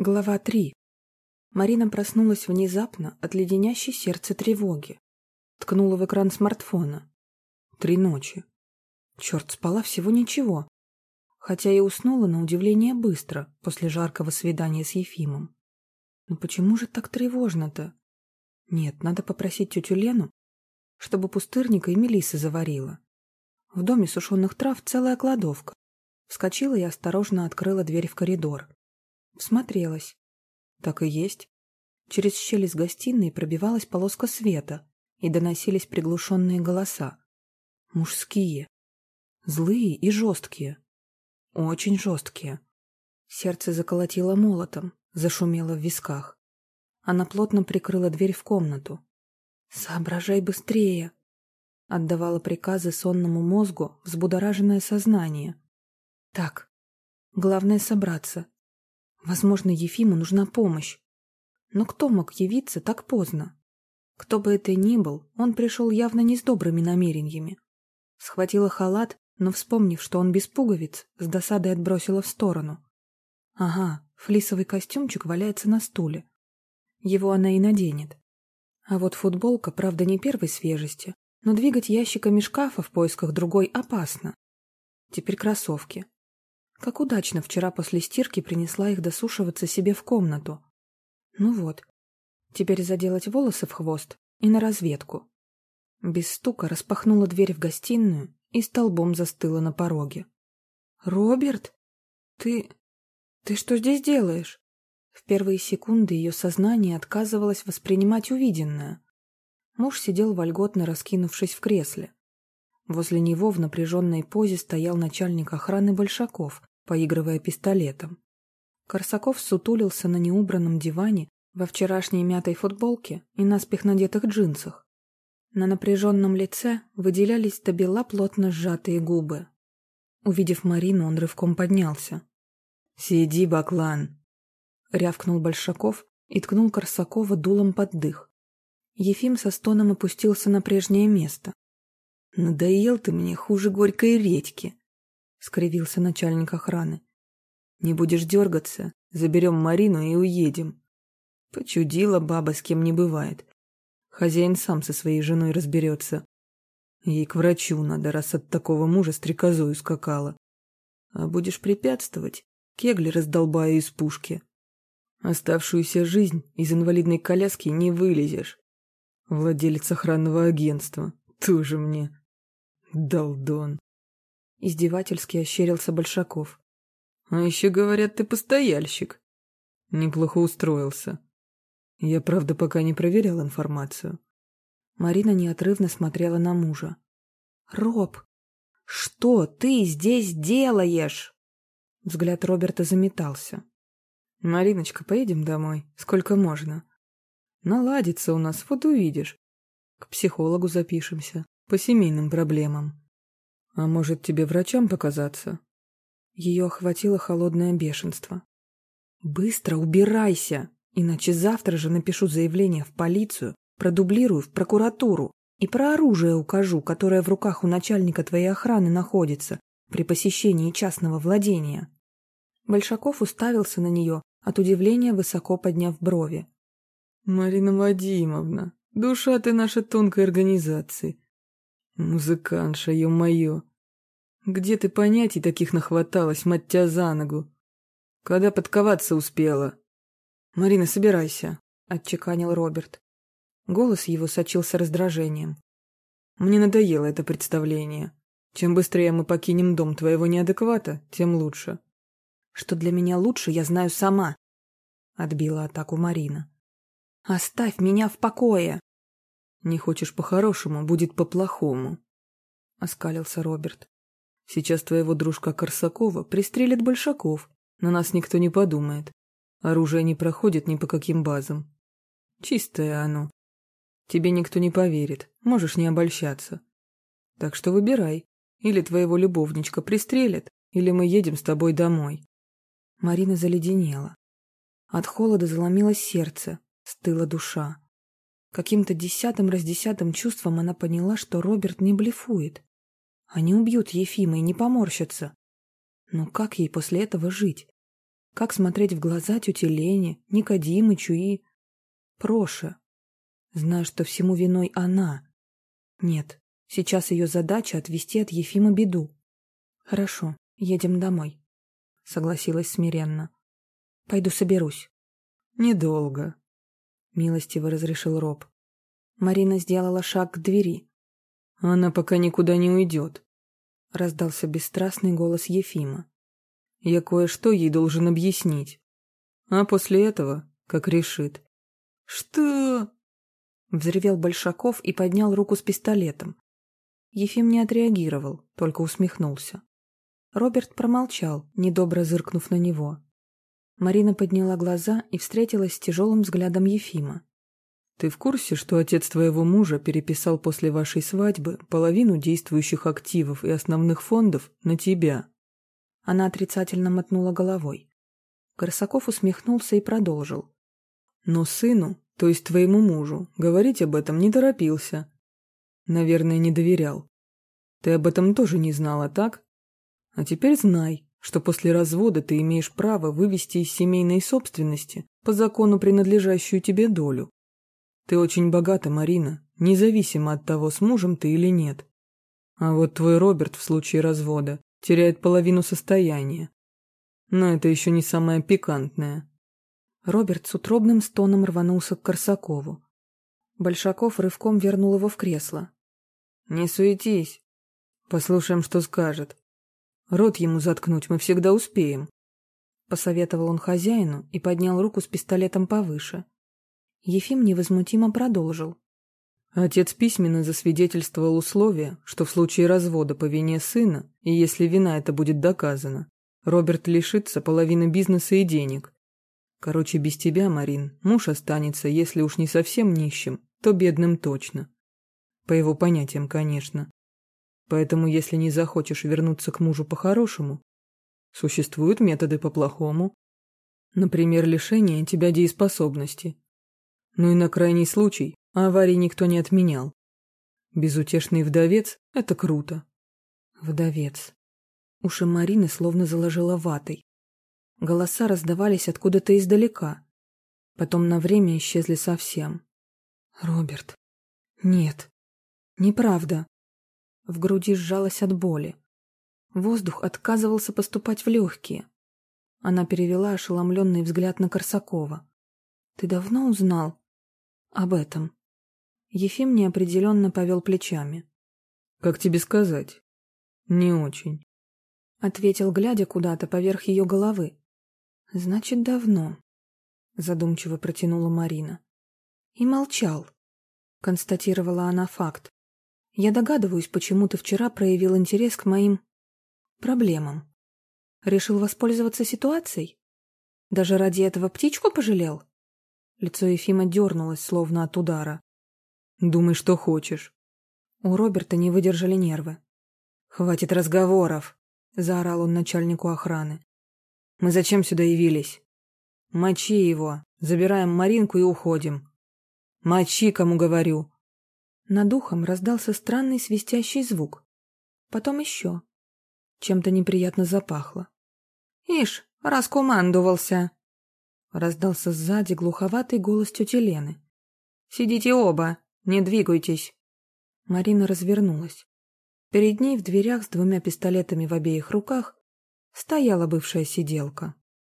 Глава 3. Марина проснулась внезапно от леденящей сердце тревоги. Ткнула в экран смартфона. Три ночи. Черт, спала всего ничего. Хотя и уснула на удивление быстро после жаркого свидания с Ефимом. Но почему же так тревожно-то? Нет, надо попросить тетю Лену, чтобы пустырника и мелисы заварила. В доме сушеных трав целая кладовка. Вскочила и осторожно открыла дверь в коридор. Всмотрелась. Так и есть. Через щель из гостиной пробивалась полоска света, и доносились приглушенные голоса. Мужские. Злые и жесткие. Очень жесткие. Сердце заколотило молотом, зашумело в висках. Она плотно прикрыла дверь в комнату. «Соображай быстрее!» Отдавала приказы сонному мозгу взбудораженное сознание. «Так, главное собраться, Возможно, Ефиму нужна помощь. Но кто мог явиться так поздно? Кто бы это ни был, он пришел явно не с добрыми намерениями. Схватила халат, но, вспомнив, что он без пуговиц, с досадой отбросила в сторону. Ага, флисовый костюмчик валяется на стуле. Его она и наденет. А вот футболка, правда, не первой свежести, но двигать ящиками шкафа в поисках другой опасно. Теперь кроссовки. Как удачно вчера после стирки принесла их досушиваться себе в комнату. Ну вот, теперь заделать волосы в хвост и на разведку. Без стука распахнула дверь в гостиную и столбом застыла на пороге. «Роберт? Ты... ты что здесь делаешь?» В первые секунды ее сознание отказывалось воспринимать увиденное. Муж сидел вольготно раскинувшись в кресле. Возле него в напряженной позе стоял начальник охраны Большаков, поигрывая пистолетом. Корсаков сутулился на неубранном диване во вчерашней мятой футболке и наспех надетых джинсах. На напряженном лице выделялись до бела плотно сжатые губы. Увидев Марину, он рывком поднялся. «Сиди, баклан!» — рявкнул Большаков и ткнул Корсакова дулом под дых. Ефим со стоном опустился на прежнее место. «Надоел ты мне хуже горькой редьки!» — скривился начальник охраны. «Не будешь дергаться, заберем Марину и уедем». Почудила баба, с кем не бывает. Хозяин сам со своей женой разберется. Ей к врачу надо, раз от такого мужа стрекозою скакала. А будешь препятствовать, кегли раздолбаю из пушки. Оставшуюся жизнь из инвалидной коляски не вылезешь. Владелец охранного агентства. Тоже мне. Долдон. Издевательски ощерился Большаков. А еще говорят, ты постояльщик. Неплохо устроился. Я, правда, пока не проверял информацию. Марина неотрывно смотрела на мужа. «Роб, что ты здесь делаешь?» Взгляд Роберта заметался. «Мариночка, поедем домой? Сколько можно?» «Наладится у нас, вот увидишь. К психологу запишемся, по семейным проблемам». «А может, тебе врачам показаться?» Ее охватило холодное бешенство. «Быстро убирайся, иначе завтра же напишу заявление в полицию, продублирую в прокуратуру и про оружие укажу, которое в руках у начальника твоей охраны находится при посещении частного владения». Большаков уставился на нее, от удивления высоко подняв брови. «Марина Вадимовна, душа ты нашей тонкой организации. Музыкантша, ё-моё, где ты понятий таких нахваталась, мать тебя за ногу? Когда подковаться успела? Марина, собирайся, отчеканил Роберт. Голос его сочился раздражением. Мне надоело это представление. Чем быстрее мы покинем дом твоего неадеквата, тем лучше. Что для меня лучше, я знаю сама, отбила атаку Марина. Оставь меня в покое. Не хочешь по-хорошему, будет по-плохому, оскалился Роберт. Сейчас твоего дружка Корсакова пристрелит Большаков, на нас никто не подумает. Оружие не проходит ни по каким базам. Чистое оно. Тебе никто не поверит, можешь не обольщаться. Так что выбирай. Или твоего любовничка пристрелят, или мы едем с тобой домой. Марина заледенела. От холода заломилось сердце, стыла душа. Каким-то десятым-раздесятым чувством она поняла, что Роберт не блефует. Они убьют Ефима и не поморщатся. Но как ей после этого жить? Как смотреть в глаза тете Лене, Никодимычу и... Проше, зная, что всему виной она. Нет, сейчас ее задача — отвести от Ефима беду. Хорошо, едем домой, — согласилась смиренно. Пойду соберусь. Недолго, — милостиво разрешил Роб. Марина сделала шаг к двери. Она пока никуда не уйдет, — раздался бесстрастный голос Ефима. Я кое-что ей должен объяснить. А после этого, как решит. «Что?» — взревел Большаков и поднял руку с пистолетом. Ефим не отреагировал, только усмехнулся. Роберт промолчал, недобро зыркнув на него. Марина подняла глаза и встретилась с тяжелым взглядом Ефима. «Ты в курсе, что отец твоего мужа переписал после вашей свадьбы половину действующих активов и основных фондов на тебя?» Она отрицательно мотнула головой. Корсаков усмехнулся и продолжил. Но сыну, то есть твоему мужу, говорить об этом не торопился. Наверное, не доверял. Ты об этом тоже не знала, так? А теперь знай, что после развода ты имеешь право вывести из семейной собственности по закону принадлежащую тебе долю. Ты очень богата, Марина, независимо от того, с мужем ты или нет. А вот твой Роберт в случае развода теряет половину состояния. Но это еще не самое пикантное. Роберт с утробным стоном рванулся к Корсакову. Большаков рывком вернул его в кресло. «Не суетись. Послушаем, что скажет. Рот ему заткнуть мы всегда успеем», — посоветовал он хозяину и поднял руку с пистолетом повыше. Ефим невозмутимо продолжил. Отец письменно засвидетельствовал условие, что в случае развода по вине сына, и если вина это будет доказана, Роберт лишится половины бизнеса и денег. Короче, без тебя, Марин, муж останется, если уж не совсем нищим, то бедным точно. По его понятиям, конечно. Поэтому, если не захочешь вернуться к мужу по-хорошему, существуют методы по-плохому. Например, лишение тебя дееспособности. Ну и на крайний случай аварии никто не отменял. Безутешный вдовец — это круто. Вдовец. Уши Марины словно заложила ватой. Голоса раздавались откуда-то издалека. Потом на время исчезли совсем. Роберт. Нет. Неправда. В груди сжалась от боли. Воздух отказывался поступать в легкие. Она перевела ошеломленный взгляд на Корсакова. «Ты давно узнал об этом?» Ефим неопределенно повел плечами. «Как тебе сказать? Не очень», — ответил, глядя куда-то поверх ее головы. «Значит, давно», — задумчиво протянула Марина. «И молчал», — констатировала она факт. «Я догадываюсь, почему ты вчера проявил интерес к моим... проблемам. Решил воспользоваться ситуацией? Даже ради этого птичку пожалел?» Лицо Ефима дернулось, словно от удара. Думай, что хочешь. У Роберта не выдержали нервы. «Хватит разговоров!» — заорал он начальнику охраны. «Мы зачем сюда явились? Мочи его, забираем Маринку и уходим. Мочи, кому говорю!» Над ухом раздался странный свистящий звук. Потом еще. Чем-то неприятно запахло. «Ишь, раскомандовался!» Раздался сзади глуховатый голос тети Лены. «Сидите оба, не двигайтесь!» Марина развернулась. Перед ней в дверях с двумя пистолетами в обеих руках стояла бывшая сиделка.